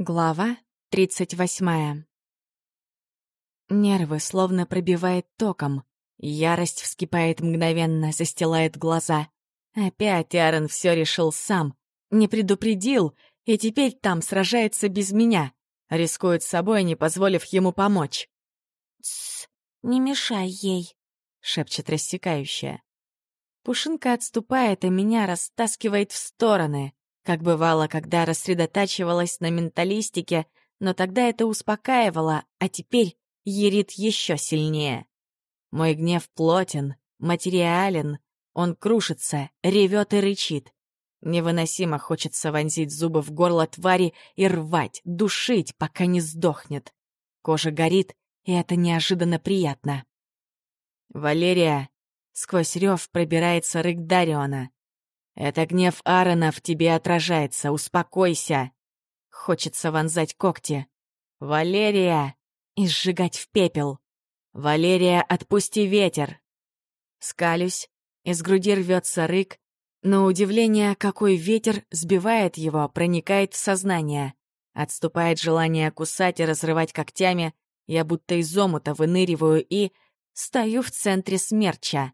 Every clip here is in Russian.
Глава 38 Нервы словно пробивает током. Ярость вскипает мгновенно, застилает глаза. Опять Аарон все решил сам. Не предупредил, и теперь там сражается без меня. Рискует собой, не позволив ему помочь. «Тссс, не мешай ей», — шепчет рассекающая. Пушинка отступает, а меня растаскивает в стороны как бывало, когда рассредотачивалась на менталистике, но тогда это успокаивало, а теперь ерит еще сильнее. Мой гнев плотен, материален, он крушится, ревет и рычит. Невыносимо хочется вонзить зубы в горло твари и рвать, душить, пока не сдохнет. Кожа горит, и это неожиданно приятно. «Валерия!» — сквозь рев пробирается рык Дариона. Это гнев Аарона в тебе отражается, успокойся. Хочется вонзать когти. Валерия! И сжигать в пепел. Валерия, отпусти ветер. Скалюсь, из груди рвется рык, но удивление, какой ветер сбивает его, проникает в сознание. Отступает желание кусать и разрывать когтями, я будто из омута выныриваю и... Стою в центре смерча.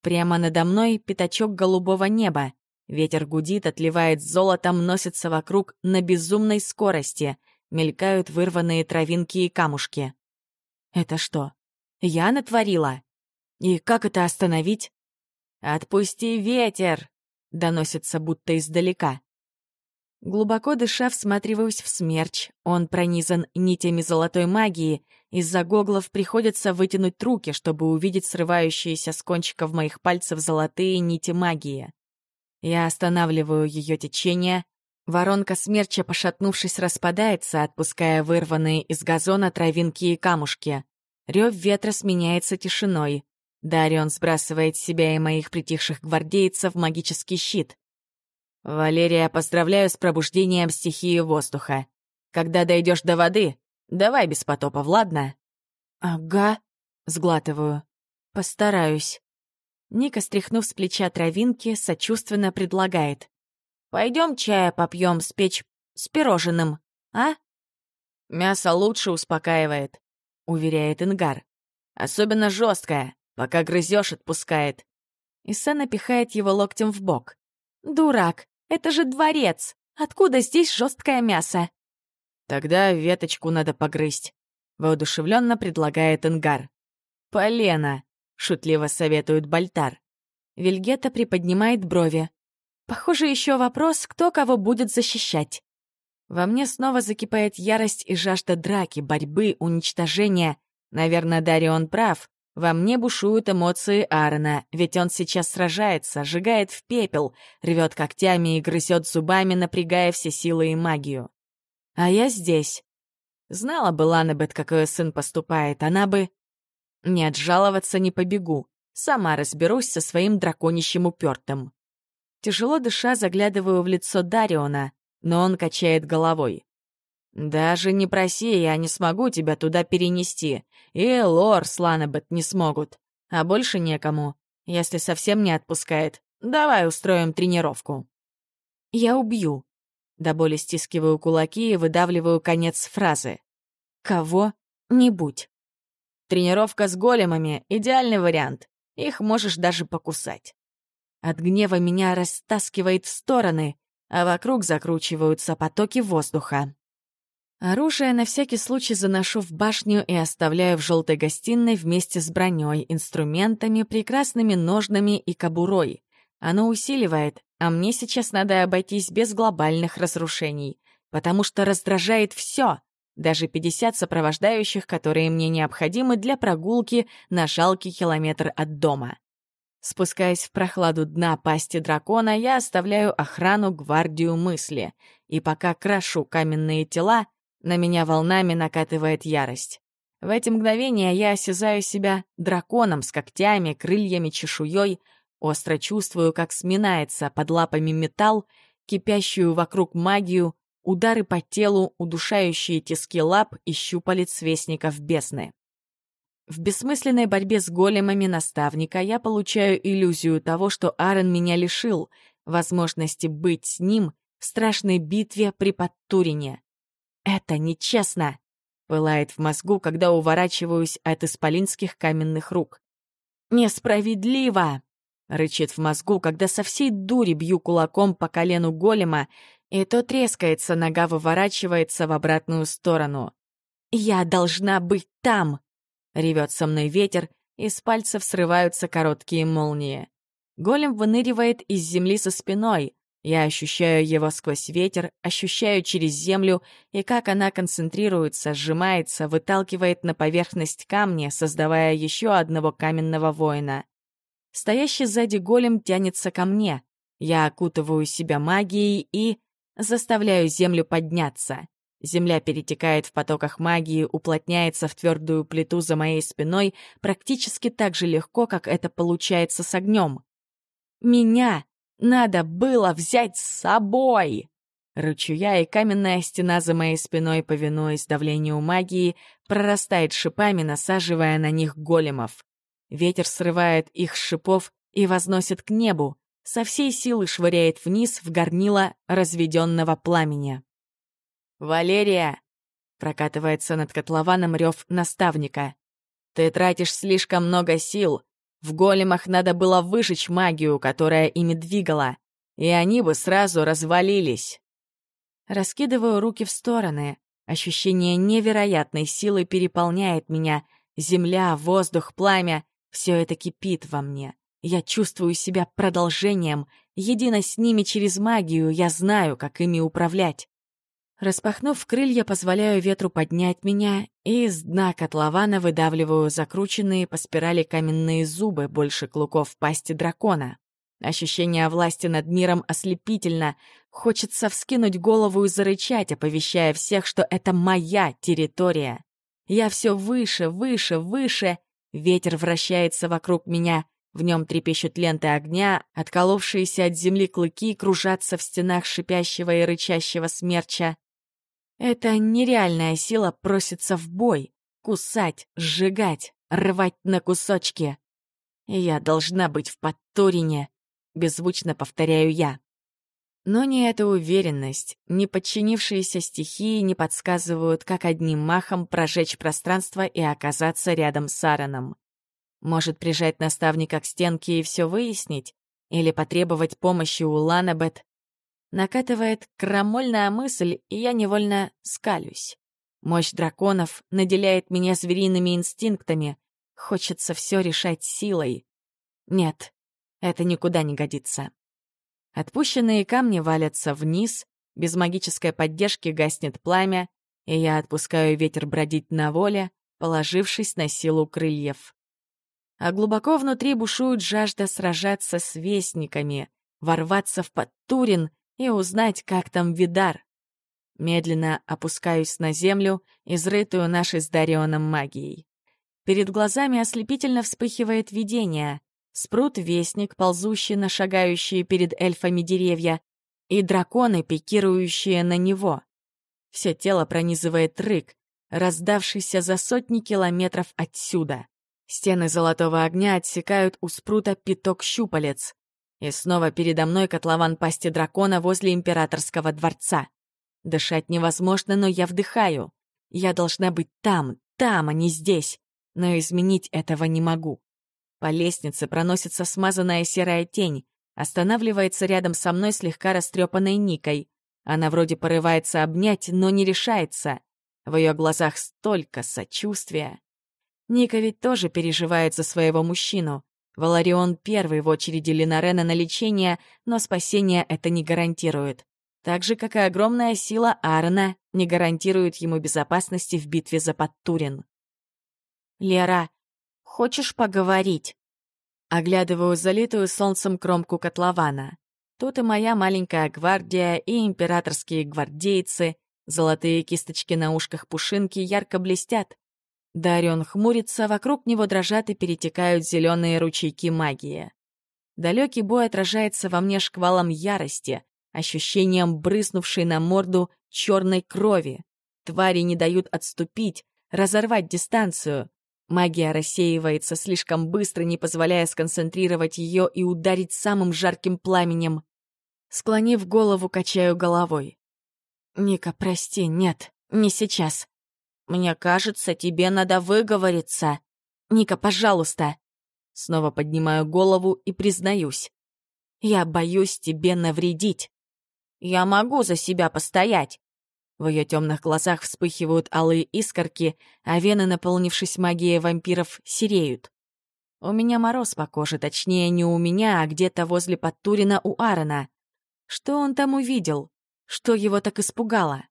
Прямо надо мной пятачок голубого неба. Ветер гудит, отливает золотом, носится вокруг на безумной скорости. Мелькают вырванные травинки и камушки. Это что, я натворила? И как это остановить? «Отпусти ветер!» — доносится будто издалека. Глубоко дыша, всматриваюсь в смерч. Он пронизан нитями золотой магии. Из-за гоглов приходится вытянуть руки, чтобы увидеть срывающиеся с кончиков моих пальцев золотые нити магии. Я останавливаю ее течение. Воронка смерча, пошатнувшись, распадается, отпуская вырванные из газона травинки и камушки. Рев ветра сменяется тишиной. Дарион сбрасывает себя и моих притихших гвардейцев в магический щит. «Валерия, поздравляю с пробуждением стихии воздуха. Когда дойдешь до воды, давай без потопов, ладно?» «Ага», — сглатываю. «Постараюсь». Ника, стряхнув с плеча травинки, сочувственно предлагает. «Пойдем чая попьем с печь с пирожным, а?» «Мясо лучше успокаивает», — уверяет Ингар. «Особенно жесткое, пока грызешь, отпускает». Иса напихает его локтем в бок. «Дурак, это же дворец! Откуда здесь жесткое мясо?» «Тогда веточку надо погрызть», — воодушевленно предлагает Ингар. «Полено!» Шутливо советует Бальтар. Вильгета приподнимает брови. Похоже, еще вопрос, кто кого будет защищать. Во мне снова закипает ярость и жажда драки, борьбы, уничтожения. Наверное, Дарион прав. Во мне бушуют эмоции Аарона, ведь он сейчас сражается, сжигает в пепел, рвет когтями и грызет зубами, напрягая все силы и магию. А я здесь. Знала бы Ланабет, как сын поступает, она бы... Нет, жаловаться не побегу. Сама разберусь со своим драконищем упертым. Тяжело дыша, заглядываю в лицо Дариона, но он качает головой. «Даже не проси, я не смогу тебя туда перенести. И Лор с Ланабет не смогут. А больше некому. Если совсем не отпускает, давай устроим тренировку». «Я убью». До боли стискиваю кулаки и выдавливаю конец фразы. «Кого-нибудь». Тренировка с големами — идеальный вариант. Их можешь даже покусать. От гнева меня растаскивает в стороны, а вокруг закручиваются потоки воздуха. Оружие на всякий случай заношу в башню и оставляю в желтой гостиной вместе с броней, инструментами, прекрасными ножнами и кобурой. Оно усиливает, а мне сейчас надо обойтись без глобальных разрушений, потому что раздражает все, даже 50 сопровождающих, которые мне необходимы для прогулки на жалкий километр от дома. Спускаясь в прохладу дна пасти дракона, я оставляю охрану гвардию мысли, и пока крашу каменные тела, на меня волнами накатывает ярость. В эти мгновения я осязаю себя драконом с когтями, крыльями, чешуей, остро чувствую, как сминается под лапами металл, кипящую вокруг магию, удары по телу, удушающие тиски лап и щупалец вестников бесны. В бессмысленной борьбе с големами наставника я получаю иллюзию того, что Аарон меня лишил возможности быть с ним в страшной битве при Подтурине. Это нечестно. Пылает в мозгу, когда уворачиваюсь от исполинских каменных рук. «Несправедливо!» — рычит в мозгу, когда со всей дури бью кулаком по колену голема, и то трескается, нога выворачивается в обратную сторону. «Я должна быть там!» — ревет со мной ветер, из пальцев срываются короткие молнии. Голем выныривает из земли со спиной. Я ощущаю его сквозь ветер, ощущаю через землю, и как она концентрируется, сжимается, выталкивает на поверхность камня, создавая еще одного каменного воина. Стоящий сзади голем тянется ко мне. Я окутываю себя магией и заставляю землю подняться. Земля перетекает в потоках магии, уплотняется в твердую плиту за моей спиной практически так же легко, как это получается с огнем. Меня надо было взять с собой! Рычу и каменная стена за моей спиной, повинуясь давлению магии, прорастает шипами, насаживая на них големов. Ветер срывает их с шипов и возносит к небу, со всей силы швыряет вниз в горнило разведенного пламени. «Валерия!» — прокатывается над котлованом рев наставника. «Ты тратишь слишком много сил. В големах надо было выжечь магию, которая ими двигала, и они бы сразу развалились». Раскидываю руки в стороны. Ощущение невероятной силы переполняет меня. Земля, воздух, пламя — все это кипит во мне. Я чувствую себя продолжением. Едино с ними через магию я знаю, как ими управлять. Распахнув крылья, позволяю ветру поднять меня, и из дна котлована выдавливаю закрученные по спирали каменные зубы, больше клыков пасти дракона. Ощущение власти над миром ослепительно. Хочется вскинуть голову и зарычать, оповещая всех, что это моя территория. Я все выше, выше, выше. Ветер вращается вокруг меня. В нем трепещут ленты огня, отколовшиеся от земли клыки кружатся в стенах шипящего и рычащего смерча. Эта нереальная сила просится в бой, кусать, сжигать, рвать на кусочки. Я должна быть в Подтурине, беззвучно повторяю я. Но ни эта уверенность, ни подчинившиеся стихии не подсказывают, как одним махом прожечь пространство и оказаться рядом с Аароном. Может, прижать наставника к стенке и все выяснить? Или потребовать помощи у Ланабет? Накатывает крамольная мысль, и я невольно скалюсь. Мощь драконов наделяет меня звериными инстинктами. Хочется все решать силой. Нет, это никуда не годится. Отпущенные камни валятся вниз, без магической поддержки гаснет пламя, и я отпускаю ветер бродить на воле, положившись на силу крыльев. А глубоко внутри бушует жажда сражаться с вестниками, ворваться в Подтурин и узнать, как там Видар. Медленно опускаюсь на землю, изрытую нашей с Дарионом магией. Перед глазами ослепительно вспыхивает видение. Спрут-вестник, ползущий на шагающие перед эльфами деревья, и драконы, пикирующие на него. Все тело пронизывает рык, раздавшийся за сотни километров отсюда. Стены золотого огня отсекают у спрута пяток щупалец. И снова передо мной котлован пасти дракона возле императорского дворца. Дышать невозможно, но я вдыхаю. Я должна быть там, там, а не здесь. Но изменить этого не могу. По лестнице проносится смазанная серая тень, останавливается рядом со мной слегка растрепанной Никой. Она вроде порывается обнять, но не решается. В ее глазах столько сочувствия. Ника ведь тоже переживает за своего мужчину. Валарион первый в очереди Линарена на лечение, но спасение это не гарантирует. Так же, как и огромная сила Аарона не гарантирует ему безопасности в битве за Подтурин. «Лера, хочешь поговорить?» Оглядываю залитую солнцем кромку котлована. Тут и моя маленькая гвардия, и императорские гвардейцы. Золотые кисточки на ушках пушинки ярко блестят. Дарион хмурится, вокруг него дрожат и перетекают зеленые ручейки магии. Далекий бой отражается во мне шквалом ярости, ощущением брызнувшей на морду черной крови. Твари не дают отступить, разорвать дистанцию. Магия рассеивается слишком быстро, не позволяя сконцентрировать ее и ударить самым жарким пламенем. Склонив голову, качаю головой. «Ника, прости, нет, не сейчас. Мне кажется, тебе надо выговориться. Ника, пожалуйста. Снова поднимаю голову и признаюсь. Я боюсь тебе навредить. Я могу за себя постоять. В ее темных глазах вспыхивают алые искорки, а вены, наполнившись магией вампиров, сереют. У меня мороз по коже, точнее, не у меня, а где-то возле Подтурина у Аарона. Что он там увидел? Что его так испугало?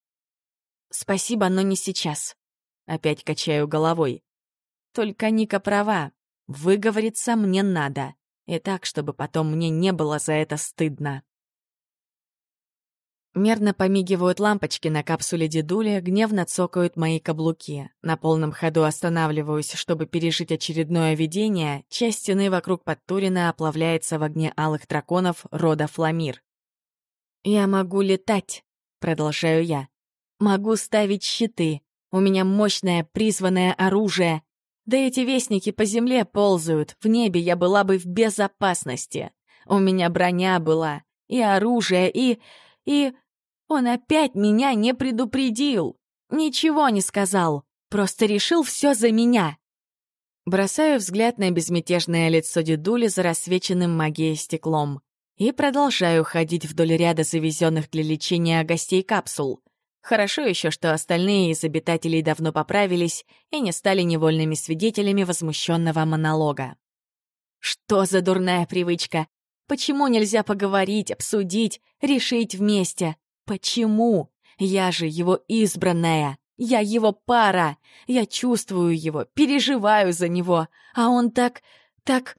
Спасибо, но не сейчас. Опять качаю головой. Только Ника права. Выговориться мне надо. И так, чтобы потом мне не было за это стыдно. Мерно помигивают лампочки на капсуле дедули, гневно цокают мои каблуки. На полном ходу останавливаюсь, чтобы пережить очередное видение. Часть стены вокруг Подтурина оплавляется в огне алых драконов рода Фламир. «Я могу летать», — продолжаю я. «Могу ставить щиты. У меня мощное призванное оружие. Да эти вестники по земле ползают. В небе я была бы в безопасности. У меня броня была, и оружие, и... и... Он опять меня не предупредил. Ничего не сказал. Просто решил все за меня. Бросаю взгляд на безмятежное лицо дедули за рассвеченным магией стеклом и продолжаю ходить вдоль ряда завезенных для лечения гостей капсул. Хорошо еще, что остальные из обитателей давно поправились и не стали невольными свидетелями возмущенного монолога. Что за дурная привычка? Почему нельзя поговорить, обсудить, решить вместе? Почему? Я же его избранная. Я его пара. Я чувствую его, переживаю за него. А он так... так...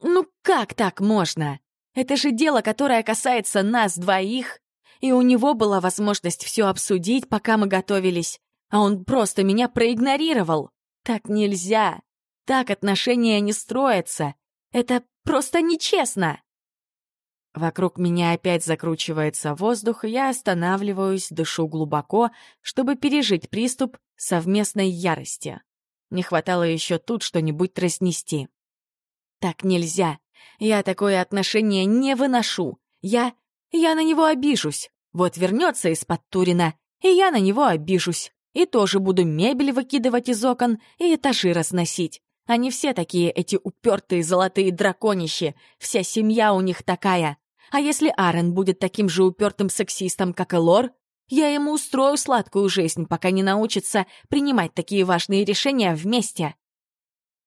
Ну как так можно? Это же дело, которое касается нас двоих. И у него была возможность все обсудить, пока мы готовились. А он просто меня проигнорировал. Так нельзя. Так отношения не строятся. Это просто нечестно. Вокруг меня опять закручивается воздух, и я останавливаюсь, дышу глубоко, чтобы пережить приступ совместной ярости. Не хватало еще тут что-нибудь разнести. Так нельзя. Я такое отношение не выношу. Я... я на него обижусь. Вот вернется из-под Турина, и я на него обижусь. И тоже буду мебель выкидывать из окон и этажи разносить. Они все такие, эти упертые золотые драконищи. Вся семья у них такая. А если Аарон будет таким же упертым сексистом, как и Лор, я ему устрою сладкую жизнь, пока не научится принимать такие важные решения вместе.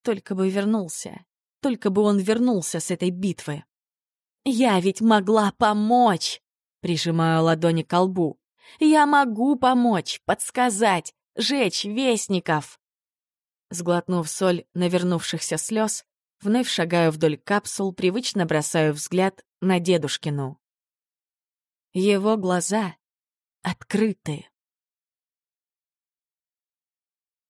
Только бы вернулся. Только бы он вернулся с этой битвы. Я ведь могла помочь. Прижимаю ладони к лбу. Я могу помочь, подсказать, жечь вестников. Сглотнув соль навернувшихся слез, вновь шагаю вдоль капсул, привычно бросаю взгляд на дедушкину. Его глаза открыты.